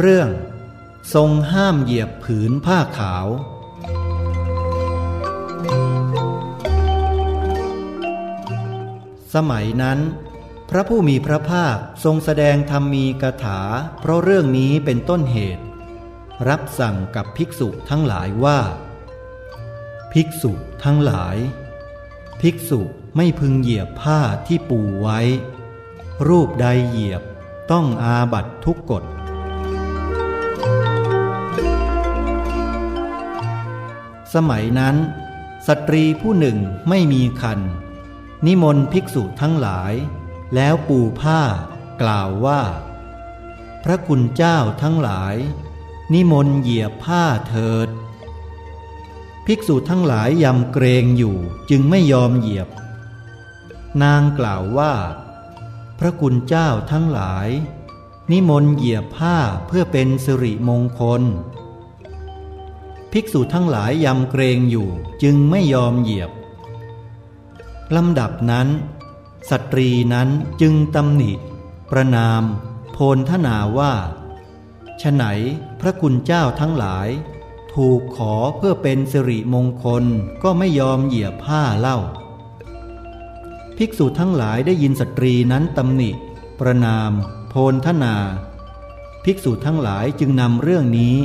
เรื่อง ทรงห้ามเหยียบผืนผ้าขาว สมัยนั้น พระผู้มีพระภาคทรงแสดงธรรมมีกถา เพราะเรื่องนี้เป็นต้นเหตุ รับสั่งกับภิกษุทั้งหลายว่า ภิกษุทั้งหลาย ภิกษุไม่พึงเหยียบผ้าที่ปูไว้ รูปใดเหยียบต้องอาบัตทุกกฎ สมัยนั้น สตรีผู้หนึ่งไม่มีคัน นิมนต์ภิกษุทั้งหลาย แล้วปูผ้ากล่าวว่า พระคุณเจ้าทั้งหลาย นิมนต์เหยียบผ้าเถิด ภิกษุทั้งหลายยำเกรงอยู่จึงไม่ยอมเหยียบ นางกล่าวว่า พระคุณเจ้าทั้งหลาย นิมนต์เหยียบผ้าเพื่อเป็นสิริมงคล ภิกษุทั้งหลายยำเกรงอยู่จึงไม่ยอมเหยียบลำดับนั้น สตรีนั้นจึงตำหนิ ประนาม โพนทนาว่าฉไหนพระคุณเจ้าทั้งหลาย ถูกขอเพื่อเป็นสิริมงคลก็ไม่ยอมเหยียบผ้าเล่า ภิกษุทั้งหลายได้ยินสตรีนั้นตำหนิ ประนาม โพนทนา ภิกษุทั้งหลายจึงนำเรื่องนี้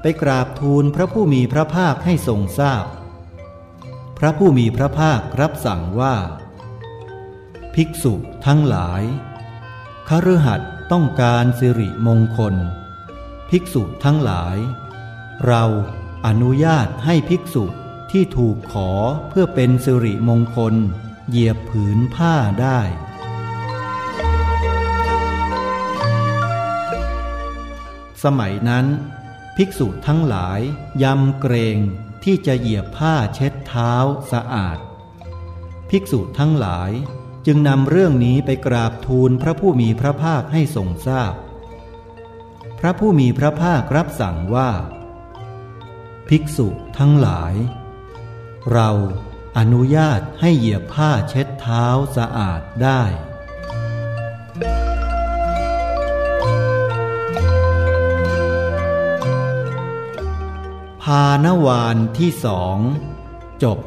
ไปกราบทูลพระผู้มีพระภาคให้ทรงทราบพพระผู้มีพระภาครับสั่งว่า ภิกษุทั้งหลายคฤหัสถ์ต้องการสิริมงคล ภิกษุทั้งหลาย เราอนุญาตให้ภิกษุที่ถูกขอเพื่อเป็นสิริมงคล เหยียบผืนผ้าได้ สมัยนั้น ภิกษุทั้งหลาย ยำเกรงที่จะเหยียบผ้าเช็ดเท้าสะอาด ภิกษุทั้งหลายจึงนำเรื่องนี้ไปกราบทูลพระผู้มีพระภาคให้ทรงทราบพพระผู้มีพระภาครับสั่งว่า ภิกษุทั้งหลาย เราอนุญาตให้เหยียบผ้าเช็ดเท้าสะอาดได้ พานวานที่สอง จบ